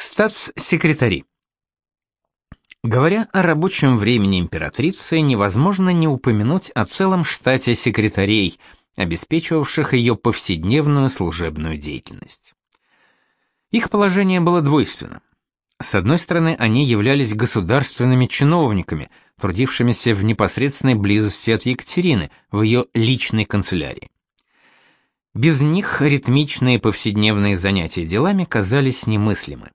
Статс-секретари. Говоря о рабочем времени императрицы, невозможно не упомянуть о целом штате секретарей, обеспечивавших ее повседневную служебную деятельность. Их положение было двойственно. С одной стороны, они являлись государственными чиновниками, трудившимися в непосредственной близости от Екатерины, в ее личной канцелярии. Без них ритмичные повседневные занятия делами казались немыслимы.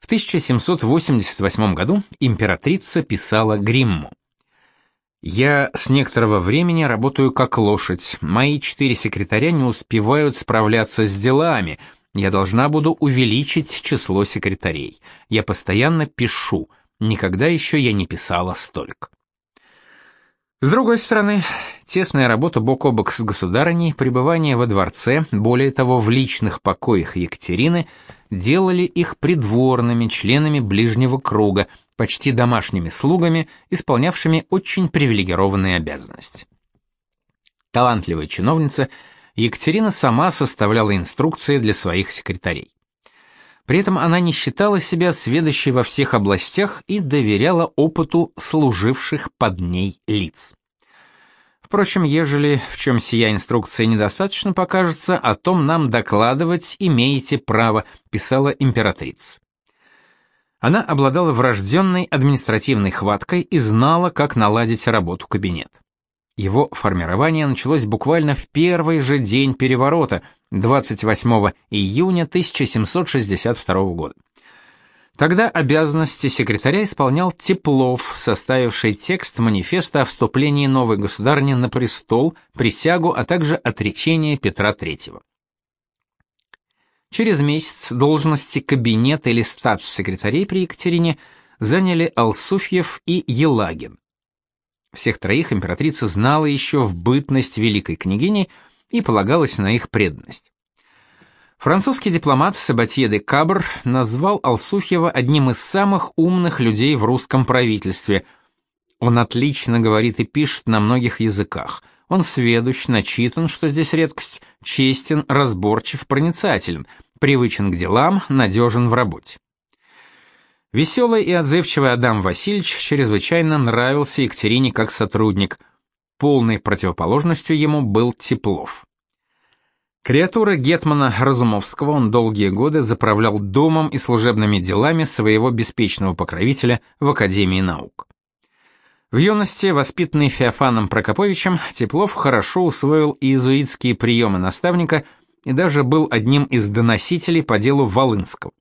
В 1788 году императрица писала Гримму. «Я с некоторого времени работаю как лошадь. Мои четыре секретаря не успевают справляться с делами. Я должна буду увеличить число секретарей. Я постоянно пишу. Никогда еще я не писала столько». С другой стороны, тесная работа бок о бок с государыней, пребывание во дворце, более того, в личных покоях Екатерины, делали их придворными членами ближнего круга, почти домашними слугами, исполнявшими очень привилегированные обязанности. Талантливая чиновница, Екатерина сама составляла инструкции для своих секретарей. При этом она не считала себя сведущей во всех областях и доверяла опыту служивших под ней лиц. Впрочем, ежели в чем сия инструкция недостаточно покажется, о том нам докладывать имеете право, писала императрица. Она обладала врожденной административной хваткой и знала, как наладить работу кабинета. Его формирование началось буквально в первый же день переворота, 28 июня 1762 года. Тогда обязанности секретаря исполнял Теплов, составивший текст манифеста о вступлении новой государни на престол, присягу, а также отречение Петра III. Через месяц должности кабинета или статс-секретарей при Екатерине заняли Алсуфьев и Елагин. Всех троих императрица знала еще в бытность великой княгини и полагалась на их преданность. Французский дипломат Себатье де Кабр назвал Алсуфьева одним из самых умных людей в русском правительстве. Он отлично говорит и пишет на многих языках. Он сведущ, начитан, что здесь редкость, честен, разборчив, проницателен, привычен к делам, надежен в работе. Веселый и отзывчивый Адам Васильевич чрезвычайно нравился Екатерине как сотрудник. Полной противоположностью ему был Теплов. Креатура гетмана Разумовского, он долгие годы заправлял домом и служебными делами своего беспечного покровителя в Академии наук. В юности, воспитанный Феофаном Прокоповичем, Теплов хорошо усвоил иезуитские приемы наставника и даже был одним из доносителей по делу Волынского.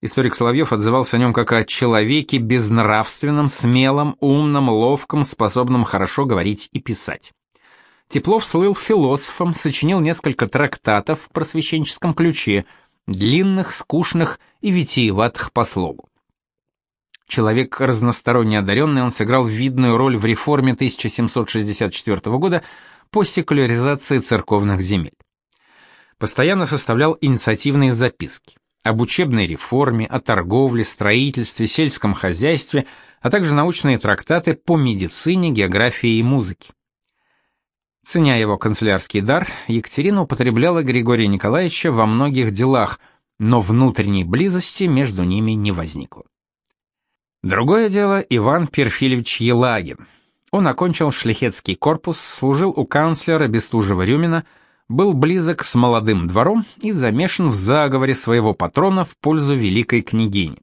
Историк Соловьев отзывался о нем как о человеке безнравственном, смелом, умном, ловком, способном хорошо говорить и писать. Теплов слыл философом, сочинил несколько трактатов в просвещенческом ключе, длинных, скучных и витиеватых по слогу. Человек разносторонне одаренный, он сыграл видную роль в реформе 1764 года по секуляризации церковных земель. Постоянно составлял инициативные записки об учебной реформе, о торговле, строительстве, сельском хозяйстве, а также научные трактаты по медицине, географии и музыке. Ценя его канцелярский дар, Екатерина употребляла Григория Николаевича во многих делах, но внутренней близости между ними не возникло. Другое дело Иван Перфильевич Елагин. Он окончил шляхетский корпус, служил у канцлера Бестужева-Рюмина, был близок с молодым двором и замешан в заговоре своего патрона в пользу великой княгини.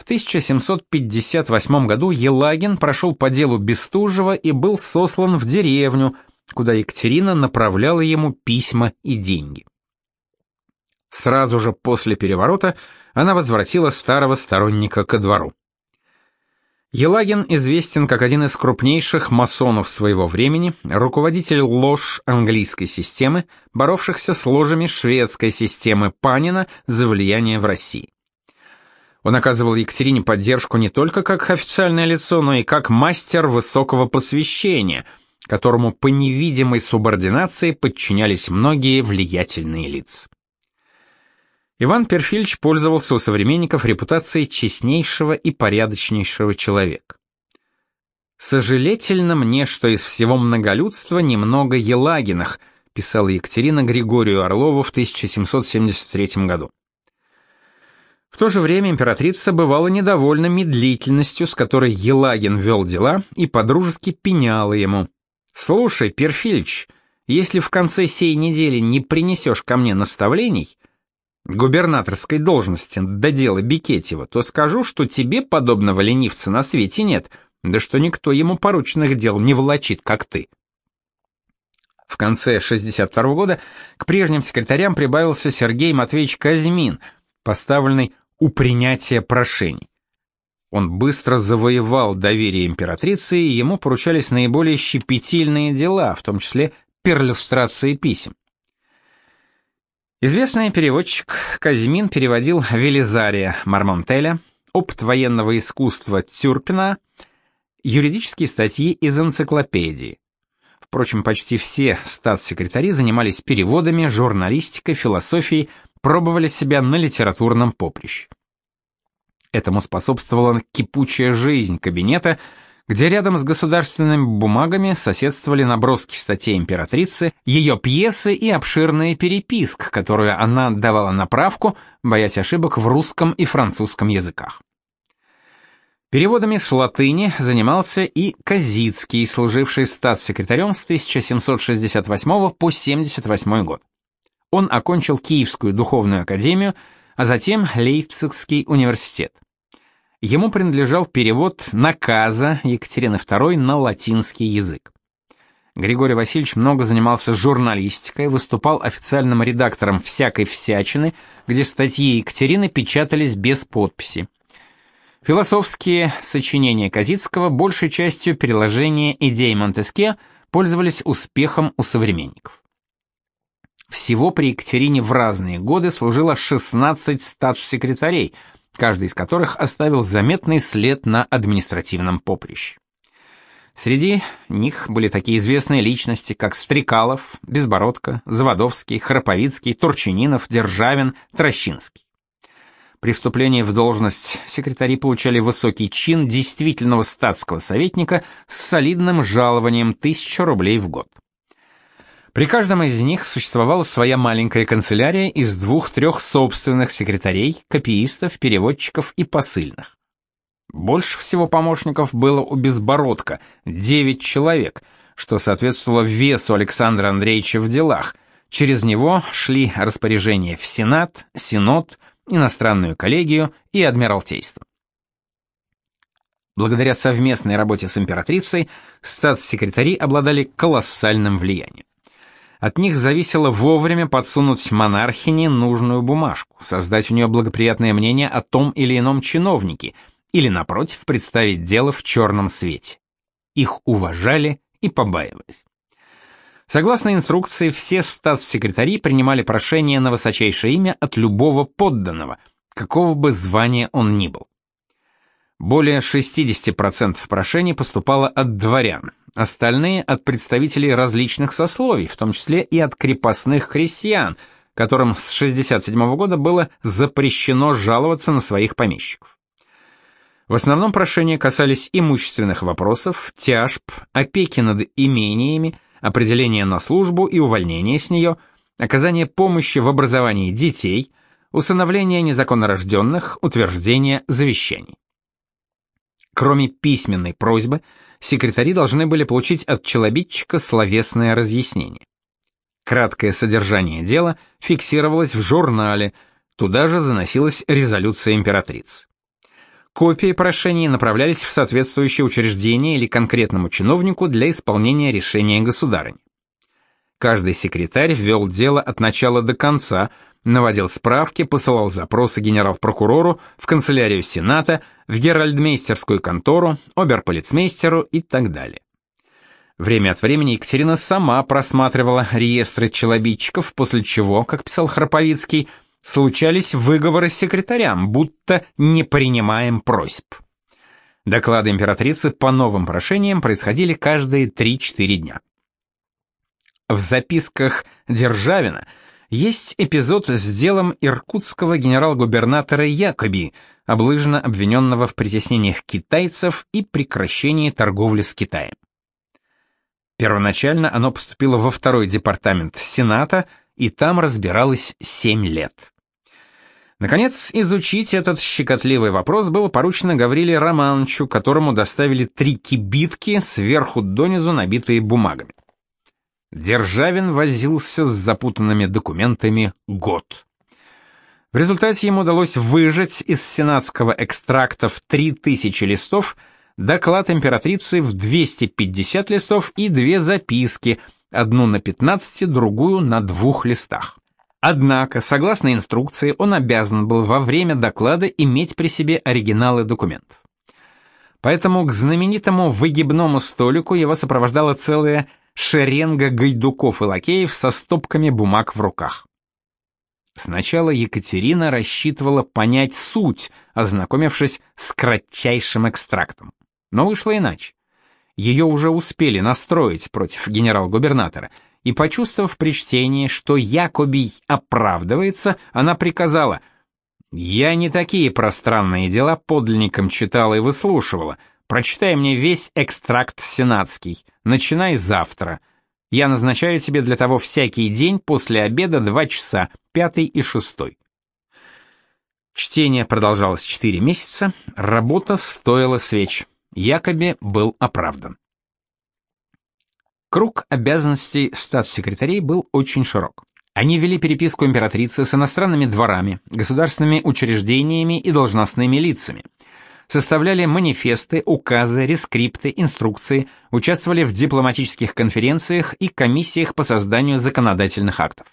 В 1758 году Елагин прошел по делу Бестужева и был сослан в деревню, куда Екатерина направляла ему письма и деньги. Сразу же после переворота она возвратила старого сторонника ко двору. Елагин известен как один из крупнейших масонов своего времени, руководитель лож английской системы, боровшихся с ложами шведской системы Панина за влияние в России. Он оказывал Екатерине поддержку не только как официальное лицо, но и как мастер высокого посвящения, которому по невидимой субординации подчинялись многие влиятельные лица. Иван Перфильевич пользовался у современников репутацией честнейшего и порядочнейшего человека. «Сожалительно мне, что из всего многолюдства немного Елагинах», писала Екатерина Григорию Орлову в 1773 году. В то же время императрица бывала недовольна медлительностью, с которой Елагин вел дела, и подружески пеняла ему. «Слушай, Перфильч, если в конце сей недели не принесешь ко мне наставлений, губернаторской должности до дела Бикетева, то скажу, что тебе подобного ленивца на свете нет, да что никто ему порученных дел не волочит, как ты». В конце 62 -го года к прежним секретарям прибавился Сергей Матвеевич Казьмин, поставленный у принятия прошений. Он быстро завоевал доверие императрицы, и ему поручались наиболее щепетильные дела, в том числе перлюстрации писем. Известный переводчик Казьмин переводил Велизария Мармонтеля, опыт военного искусства Тюрпина, юридические статьи из энциклопедии. Впрочем, почти все статс-секретари занимались переводами, журналистикой, философией, пробовали себя на литературном поприще. Этому способствовала кипучая жизнь кабинета, где рядом с государственными бумагами соседствовали наброски статей императрицы, ее пьесы и обширная переписка, которую она отдавала направку, боясь ошибок в русском и французском языках. Переводами с латыни занимался и Казицкий, служивший статс-секретарем с 1768 по 78 год. Он окончил Киевскую духовную академию, а затем Лейпцигский университет. Ему принадлежал перевод наказа Екатерины II на латинский язык. Григорий Васильевич много занимался журналистикой, выступал официальным редактором всякой всячины, где статьи Екатерины печатались без подписи. Философские сочинения Казицкого большей частью переложения идей Монтеске пользовались успехом у современников. Всего при Екатерине в разные годы служило 16 статс-секретарей, каждый из которых оставил заметный след на административном поприще. Среди них были такие известные личности, как Стрекалов, Безбородко, Заводовский, Храповицкий, Турчининов, Державин, Трощинский. При вступлении в должность секретари получали высокий чин действительного статского советника с солидным жалованием 1000 рублей в год. При каждом из них существовала своя маленькая канцелярия из двух-трех собственных секретарей, копиистов, переводчиков и посыльных. Больше всего помощников было у Безбородка – 9 человек, что соответствовало весу Александра Андреевича в делах. Через него шли распоряжения в Сенат, Синод – иностранную коллегию и адмиралтейство. Благодаря совместной работе с императрицей статс-секретари обладали колоссальным влиянием. От них зависело вовремя подсунуть монархине нужную бумажку, создать в нее благоприятное мнение о том или ином чиновнике, или, напротив, представить дело в черном свете. Их уважали и побаивались. Согласно инструкции, все статс-секретари принимали прошение на высочайшее имя от любого подданного, какого бы звания он ни был. Более 60% прошений поступало от дворян, остальные — от представителей различных сословий, в том числе и от крепостных крестьян, которым с 67 года было запрещено жаловаться на своих помещиков. В основном прошения касались имущественных вопросов, тяжб, опеки над имениями, определение на службу и увольнение с нее, оказание помощи в образовании детей, усыновление незаконнорожденных, утверждение завещаний. Кроме письменной просьбы, секретари должны были получить от челобитчика словесное разъяснение. Краткое содержание дела фиксировалось в журнале, туда же заносилась резолюция императрицы. Копии прошений направлялись в соответствующее учреждение или конкретному чиновнику для исполнения решения государыни. Каждый секретарь вел дело от начала до конца, наводил справки, посылал запросы генерал-прокурору, в канцелярию Сената, в геральдмейстерскую контору, оберполицмейстеру и так далее. Время от времени Екатерина сама просматривала реестры челобитчиков, после чего, как писал Храповицкий, случались выговоры секретарям, будто не принимаем просьб. Доклады императрицы по новым прошениям происходили каждые 3-4 дня. В записках Державина есть эпизод с делом иркутского генерал-губернатора Якоби, облыжно обвиненного в притеснениях китайцев и прекращении торговли с Китаем. Первоначально оно поступило во второй департамент Сената, и там разбиралось 7 лет. Наконец, изучить этот щекотливый вопрос было поручено Гавриле Романовичу, которому доставили три кибитки, сверху донизу набитые бумагами. Державин возился с запутанными документами год. В результате ему удалось выжать из сенатского экстракта в 3000 листов доклад императрицы в 250 листов и две записки, одну на 15, другую на двух листах. Однако, согласно инструкции, он обязан был во время доклада иметь при себе оригиналы документов. Поэтому к знаменитому выгибному столику его сопровождала целая шеренга гайдуков и лакеев со стопками бумаг в руках. Сначала Екатерина рассчитывала понять суть, ознакомившись с кратчайшим экстрактом. Но вышло иначе. Ее уже успели настроить против генерал-губернатора — и, почувствовав при чтении, что Якобий оправдывается, она приказала «Я не такие пространные дела подлинникам читала и выслушивала. Прочитай мне весь экстракт сенатский. Начинай завтра. Я назначаю тебе для того всякий день после обеда два часа, пятый и шестой». Чтение продолжалось четыре месяца, работа стоила свеч. Якоби был оправдан. Круг обязанностей статс-секретарей был очень широк. Они вели переписку императрицы с иностранными дворами, государственными учреждениями и должностными лицами. Составляли манифесты, указы, рескрипты, инструкции, участвовали в дипломатических конференциях и комиссиях по созданию законодательных актов.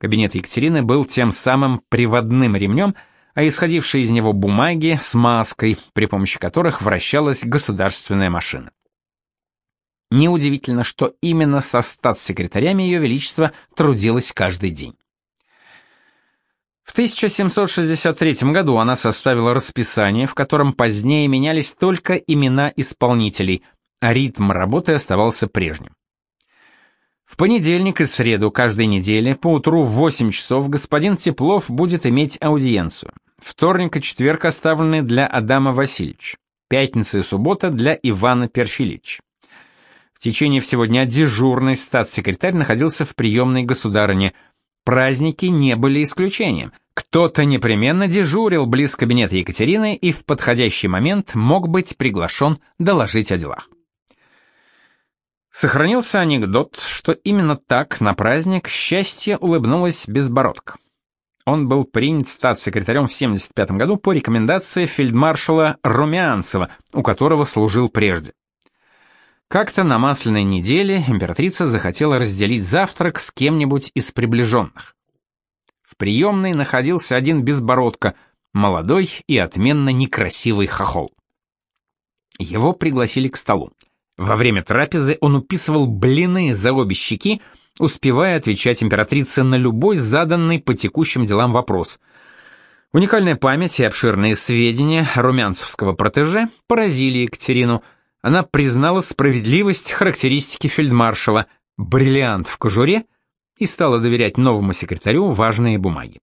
Кабинет Екатерины был тем самым приводным ремнем, а исходившие из него бумаги с маской, при помощи которых вращалась государственная машина. Неудивительно, что именно со статс-секретарями Ее Величество трудилось каждый день. В 1763 году она составила расписание, в котором позднее менялись только имена исполнителей, а ритм работы оставался прежним. В понедельник и среду каждой недели по утру в 8 часов господин Теплов будет иметь аудиенцию. Вторник и четверг оставлены для Адама Васильевича. Пятница и суббота для Ивана Перфилевича. В течение всего дня дежурный статс-секретарь находился в приемной государыне. Праздники не были исключением. Кто-то непременно дежурил близ кабинета Екатерины и в подходящий момент мог быть приглашен доложить о делах. Сохранился анекдот, что именно так на праздник счастье улыбнулась Безбородко. Он был принят статс-секретарем в 1975 году по рекомендации фельдмаршала Румянцева, у которого служил прежде. Как-то на масляной неделе императрица захотела разделить завтрак с кем-нибудь из приближенных. В приемной находился один безбородко, молодой и отменно некрасивый хохол. Его пригласили к столу. Во время трапезы он уписывал блины за обе щеки, успевая отвечать императрице на любой заданный по текущим делам вопрос. Уникальная память и обширные сведения румянцевского протеже поразили Екатерину – она признала справедливость характеристики фельдмаршала «бриллиант в кожуре» и стала доверять новому секретарю важные бумаги.